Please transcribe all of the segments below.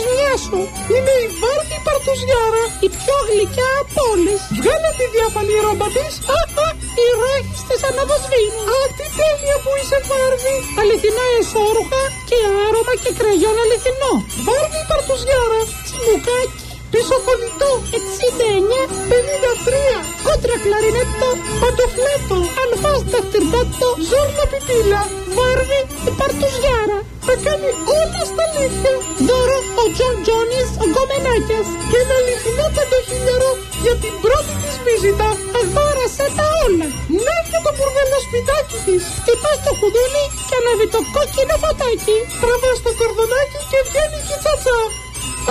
θεσμιά σου. Είναι η Βάρδη Παρτουζιάρα. Η πιο γλυκιά από όλες. Βγάλε τη διάφανη ρόμπα της. Α, α, οι ράχες της αναβοσβήνουν. Α, τι τέλεια που είσαι Βάρδη. Αληθινά εσώρουχα και άρωμα και κραγιόν αληθινό. Βάρδη Παρτουζιάρα. Τσιμουκάκι. Πίσω φωνητό. 69. 53. Κόντρα κλαρινέτο. Παντοφλέτο. Αλφάς δευτερντάτο. Ζόρνα πιπίλα. Μπάρμπι η Παρτουζιάρα. Τα κάνει όλα στα αλήθεια. Δώρο ο Τζον Τζόνις ο Γκομενάκιας. Και ένα αληθινό πεντοχίλιαρο για την πρώτη της βίζιτα. Αγόρασε τα όλα. Να και το μπουρδέλο σπιτάκι της. Χτυπάς το κουδούνι και ανάβει το κόκκινο φωτάκι. Τραβάς το κορδονάκι και βγαίνει και η τσατσά.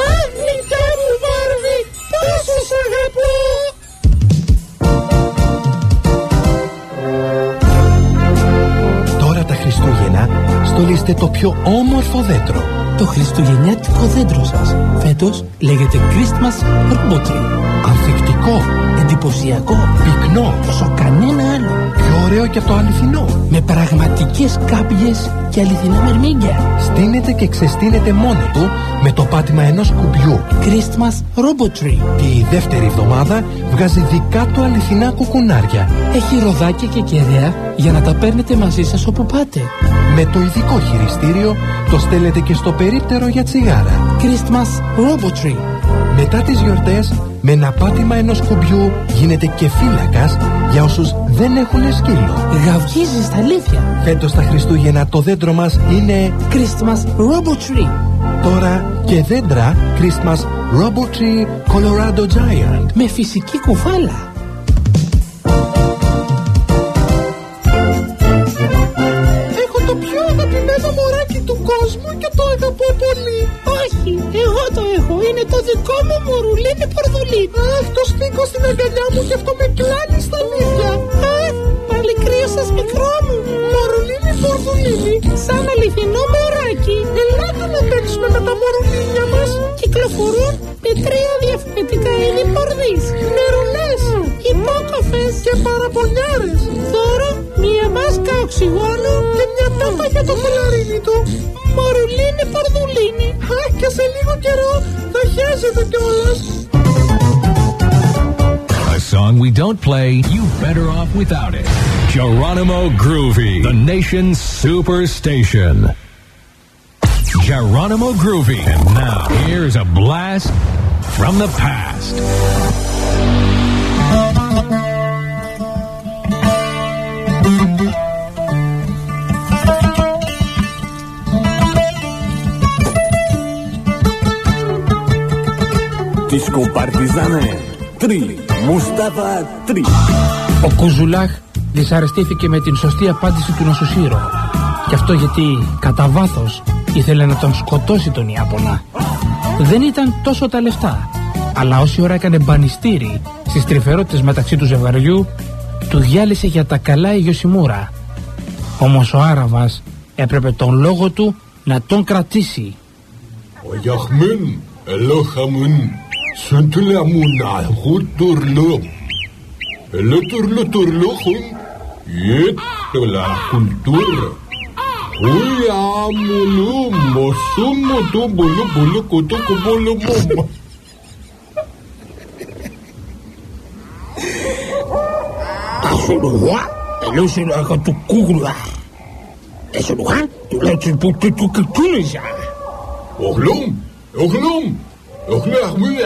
Αχ, γλυκιά μου Μπάρμπι, πόσο σ' αγαπώ. Τώρα τα Χριστούγεννα στολίστε το πιο όμορφο δέντρο. Το χριστουγεννιάτικο δέντρο σας φέτος λέγεται Christmas Robot Tree. Ανθεκτικό, Εντυπωσιακό, πυκνό, όσο κανένα άλλο. Πιο ωραίο και από το αληθινό. Με πραγματικές κάπιες και αληθινά μερμήγκια. Στείνεται και ξεστείνεται μόνο του με το πάτημα ενός κουμπιού. Christmas Robot Tree. Τη δεύτερη εβδομάδα βγάζει δικά του αληθινά κουκουνάρια. Έχει ροδάκια και κεραία για να τα παίρνετε μαζί σας όπου πάτε. Με το ειδικό χειριστήριο το στέλνετε και στο περίπτερο για τσιγάρα. Christmas Robot Tree. Μετά τις γιορτές, με ένα πάτημα ενός κουμπιού γίνεται και φύλακας για όσους δεν έχουν σκύλο. Γαυγίζεις στα αλήθεια. Φέτος τα Χριστούγεννα το δέντρο μας είναι Christmas Robot Tree. τώρα και δέντρα Christmas Robot Tree Colorado Giant. Με φυσική κουβάλα. Έχω το πιο αγαπημένο μωράκι του κόσμου και το αγαπώ πολύ. Όχι, εγώ το έχω. Είναι το δικό μου μωρουλίνι πορδουλίνι. Αχ, το στήκω στην αγκαλιά μου και αυτό με κλάνει στα νύχια. Αχ, πάλι κρύο σας μικρό μου. Μωρουλίνι πορδουλίνι. Σαν αληθινό μωράκι. Ελάτε να παίξουμε με τα μωρουλίνια μας. Κυκλοφορούν με τρία διαφορετικά είδη πορδής. Νερουλές Υπόκοφες. και παραπονιάρες. Δώρο μία μάσκα οξυγόνου Και μια τάπα για το φελαρίνι του. μωρουλίνι πορδουλίνι. Αχ, και σε λίγο καιρό θα χέζεται κιόλας. A song we don't play, you better off without it. Geronimo Groovy, the nation's superstation. Geronimo Groovy. And now, here's a blast from the past. Disco Partizane 3 Mustafa 3 Ο Κουζουλάχ δυσαρεστήθηκε με την σωστή απάντηση του Νοσοσύρο. Και αυτό γιατί κατά βάθος ήθελε να τον σκοτώσει τον Ιάπωνα. Δεν ήταν τόσο τα λεφτά, αλλά όση ώρα έκανε μπανιστήρι στις τρυφερότητες μεταξύ του ζευγαριού, του γυάλισε για τα καλά η Γιωσιμούρα. Όμως ο Άραβας έπρεπε τον λόγο του να τον κρατήσει. sunt la munahut turlo. El turlo turlo hun. Yeto la cultura. Uy, amulum, mosumo tumbulu, bulu, cutucu, bulu, el la tu cugula. Es un lugar, le echas tu cucuculis ya. Oglum, oglum. охны ахмын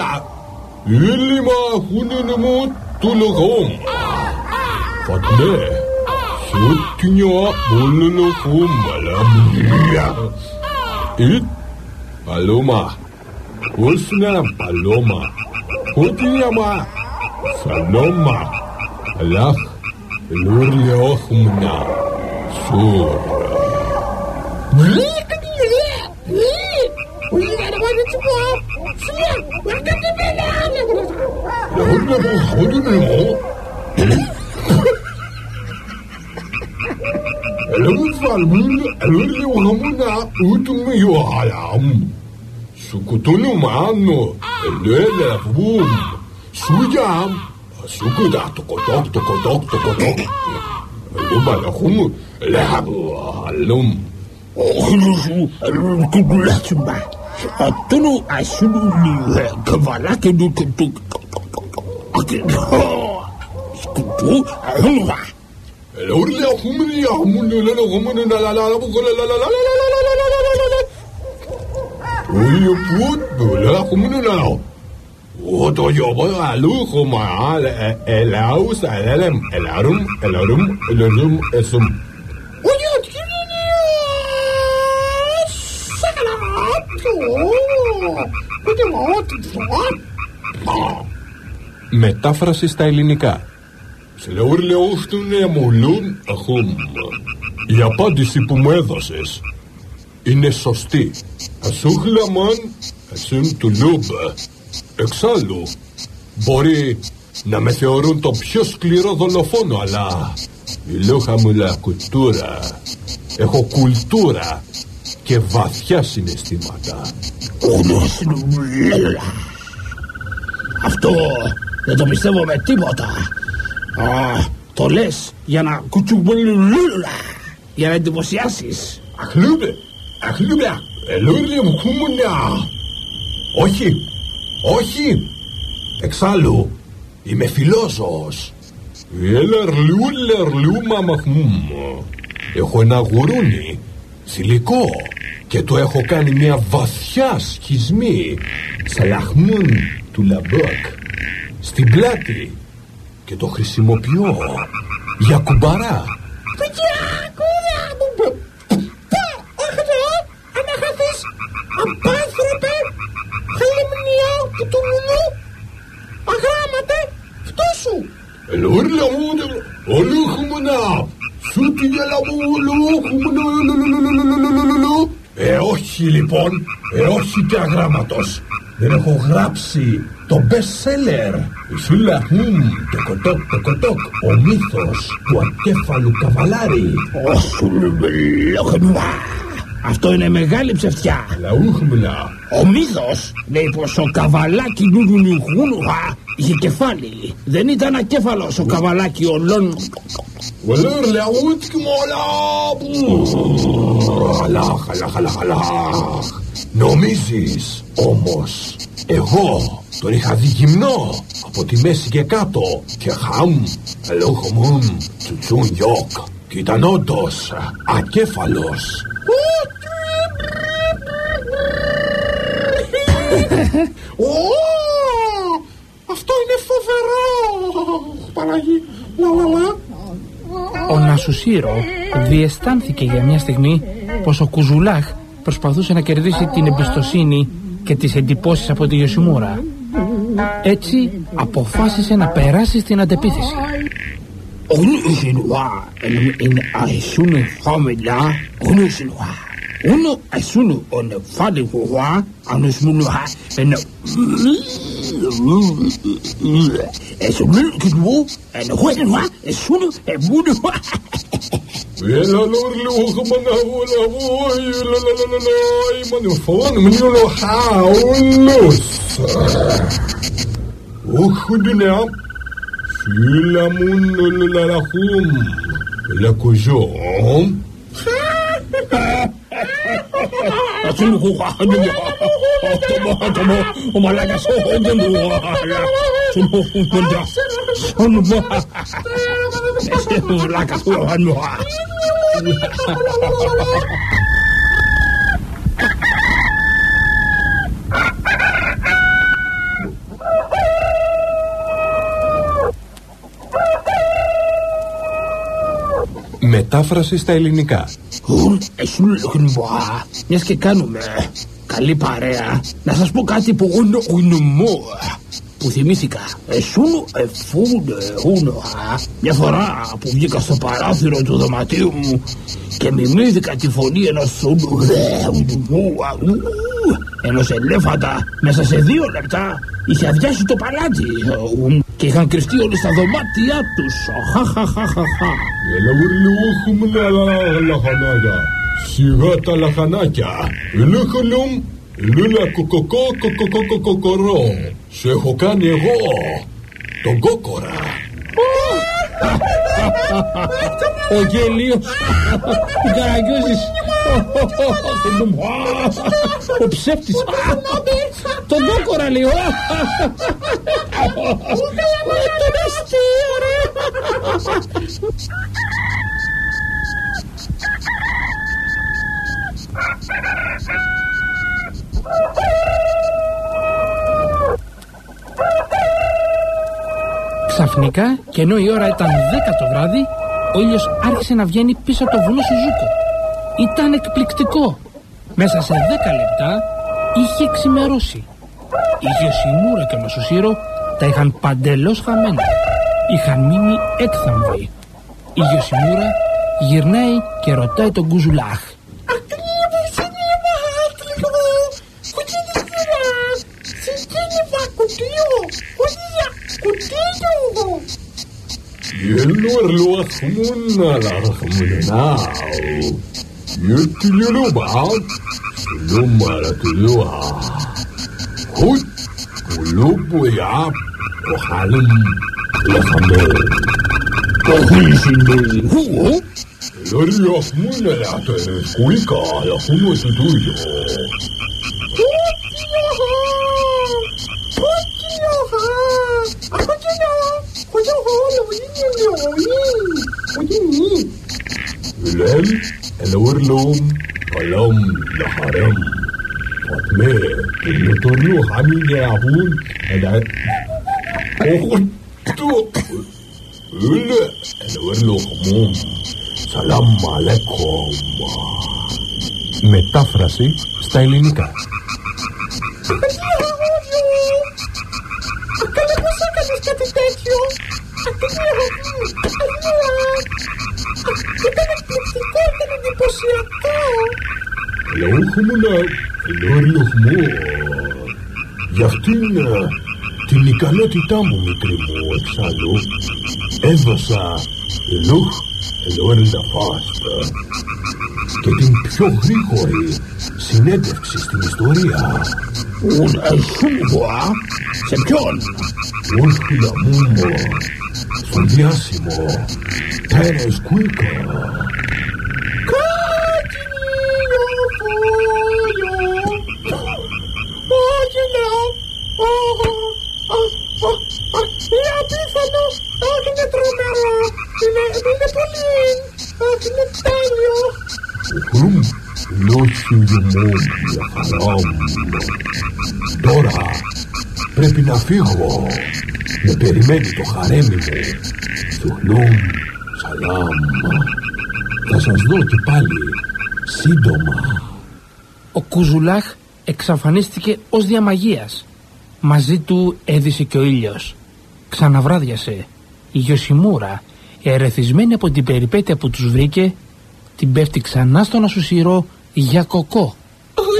эллима хүнэнмүүд түлгөөм фатне сүтгнё бүлнө хүм баламгиа и палома усна палома хутиама салома лах нурлиох мна сур Really? سكوتونو عنه الليلة يا فبوم سويد يا عم سكوت تقطق تقطق تقطق اللوم على أخوم لعب اللوم أخلصوا الكل يحسن معه Attends, à ce niveau, que voilà que nous que tout. Escutou, vamos lá. Olha, rumuri, rumuri, rumuri, la la la la la la la la وي بود لا قمنا لا وطو يابا علو خمع العوس العلم العرم العرم العرم السم Σακαλαμάτο. Ούτε μότο. Μετάφραση στα ελληνικά. Σε λέω ρε λέω στον εμουλούν αχούμ. Η απάντηση που μου έδωσες είναι σωστή. Ασούχλαμαν ασύν του λούμπ. Εξάλλου, μπορεί να με θεωρούν το πιο σκληρό δολοφόνο, αλλά η λόγα μου λα κουλτούρα. Έχω κουλτούρα και βαθιά συναισθήματα. Αυτό δεν το πιστεύω με τίποτα. Α, το λες για να κουτσουμπολουλούλα, για να εντυπωσιάσεις. Αχλούμπε, αχλούμπε, ελούρλε μου χούμουνα. Όχι, όχι. Εξάλλου, είμαι φιλόσοφος. Ελερλού, λερλού, μαμαχμούμ. Έχω ένα γουρούνι, θηλυκό, και το έχω κάνει μια βαθιά σχισμή σαλαχμούν του Λαμπρόκ. Στην πλάτη. Και το χρησιμοποιώ για κουμπαρά. Σου τη γελαμούλου, ε, όχι λοιπόν, ε, όχι και αγράμματος. Δεν έχω γράψει το best seller. Σούλα χουμ, το κοτόκ, το κοτόκ. Ο μύθος του ακέφαλου καβαλάρι. Αυτό είναι μεγάλη ψευτιά. Λαούχμουνα. Ο μύθος λέει πως ο καβαλάκι νουλουλουχούνουχα είχε κεφάλι. Δεν ήταν ακέφαλος ο καβαλάκι ολόν. Βαλέρλα ούτκι μόλα. Αλάχ, αλάχ, αλάχ, αλάχ. Νομίζεις όμως εγώ τον είχα δει γυμνό από τη μέση και κάτω και χαμ, ελόχομουν, τσουτσούν γιοκ και ήταν όντως ακέφαλος. Αυτό είναι φοβερό. Παναγί, λα λα λα. Ο Νασουσίρο διαισθάνθηκε για μια στιγμή πως ο Κουζουλάχ προσπαθούσε να κερδίσει την εμπιστοσύνη και τις εντυπώσεις από τη Γιωσιμούρα. Έτσι αποφάσισε να περάσει στην αντεπίθεση. Γνούσινουά είναι αισούνε φάμιλα uno asunu on the fadi for wa and of the ha and as a milk of woo and a wedding wa as soon as a wood wa Ha ha ha! 啊，真不话，真不话，怎么怎么，我们来个说话真 话，真不话，真不话，真不话，来个说话真话。Μετάφραση στα ελληνικά. Εσύ λογνουά, μιας και κάνουμε καλή παρέα, να σας πω κάτι που όνο ονομώ που θυμήθηκα. Εσούνου εφούνε ούνο Μια φορά που βγήκα στο παράθυρο του δωματίου μου και μιμήθηκα τη φωνή ενός ούνου ενός ελέφαντα μέσα σε δύο λεπτά είχε αδειάσει το παλάτι και είχαν κρυφτεί όλοι στα δωμάτια τους. Χαχαχαχαχα. Έλα γουρλούχουμ λαχανάκια. Σιγά τα λαχανάκια. Λούχουλουμ, λούλα κοκοκό κοκοκοκοκοκορό. Σε έχω κάνει εγώ, τον κόκορα. Ο γελίος του Καραγκιόζης Ο ψεύτης. Τον δόκορα λέει. Τον αστείο ρε. Ξαφνικά, και ενώ η ώρα ήταν 10 το βράδυ, ο ήλιος άρχισε να βγαίνει πίσω από το βουνό Σουζούκο. Ήταν εκπληκτικό. Μέσα σε 10 λεπτά είχε ξημερώσει. Η Γιωσιμούρα και ο Μασουσίρο τα είχαν παντελώς χαμένα. Είχαν μείνει έκθαμβοι. Η Γιωσιμούρα γυρνάει και ρωτάει τον Κουζουλάχ. Ακριβώς είναι μάτριο. Κουτίνι Συγκίνημα κουτίο. Κουτία. Κουτίο. lobo ya ojalá la sandı. Kahve içinde. Elleri yapmayın hayatı. Kulika yapın özü duyuyor. Ulan, elor lom, alam, laharem. Me tornó a mí de aún. Ojo, tú. Öyle. Öyle lokumum. Selam aleyküm. Μετάφραση στα ελληνικά. κάτι τέτοιο. Ήταν εκπληκτικό, ήταν εντυπωσιακό. Αλλά όχι μόνο λόριοχμό. Για αυτήν ε, την ικανότητά μου, μικρή μου, εξάλλου, έδωσα λούχ ελόριντα φάστα και την πιο γρήγορη συνέντευξη στην ιστορία. Un σούγουα. Σε ποιον; Όχι λαμούμο, στον διάσημο Τέρες Κουίκα. Είναι απίθανο. Όχι, είναι τρομερό. Είναι, είναι πολύ. Όχι, είναι τέλειο. Χρουμ, λόσιο γεμό, για χαρά μου. Τώρα πρέπει να φύγω. Με περιμένει το χαρέμι μου. Σουχλούμ, σαλάμ. Θα σας δω και πάλι σύντομα. Ο Κουζουλάχ εξαφανίστηκε ως διαμαγείας. Μαζί του έδισε και ο ήλιος. Ξαναβράδιασε. Η Γιωσιμούρα, ερεθισμένη από την περιπέτεια που τους βρήκε, την πέφτει ξανά στον ασουσίρο για κοκό.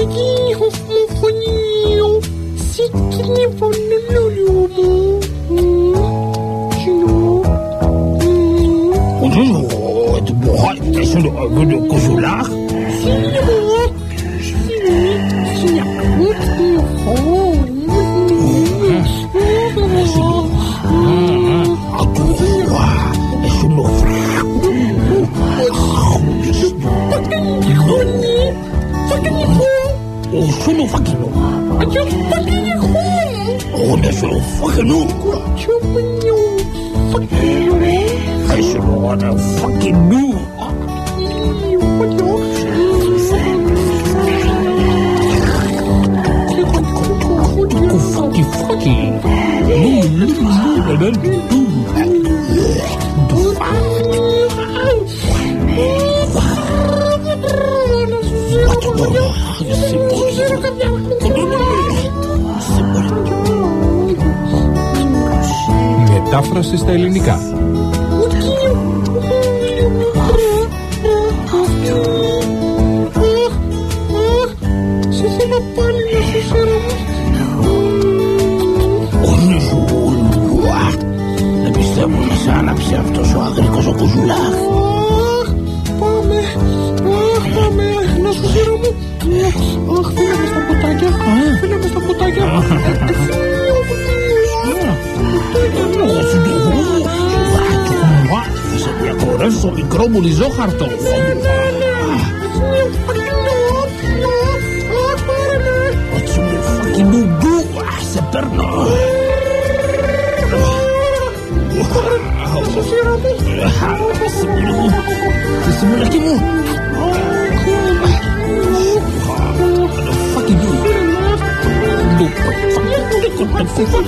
Αγίου μου φωνίου. Συγκίνημα λουλούλου Chunufakino. Rune Chunufakino. Chunufakino. Chunufakino. Funky, funky. Move, move, move, move. Κουφάκι φάκι. Λου λου λου λου λου Μετάφραση στα ελληνικά. Σε θέλω πάλι να σου σέρω. Όνε σου ουλουά. Δεν πιστεύω να σε άναψε αυτός ο αγρικός ο Κουζουλάχ. Αχ, φίλε μου στα κουτάκια. Φίλε μου στα κουτάκια. Θα μικρό μου λιζόχαρτο. Σε παίρνω. Συγγνώμη. Συγγνώμη. Συγγνώμη.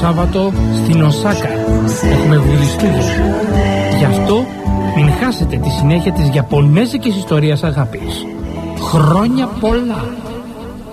Σάββατο στην Οσάκα έχουμε βουδιστούδες. Γι' αυτό μην χάσετε τη συνέχεια της Ιαπωνέζικης ιστορίας αγάπης. Χρόνια πολλά!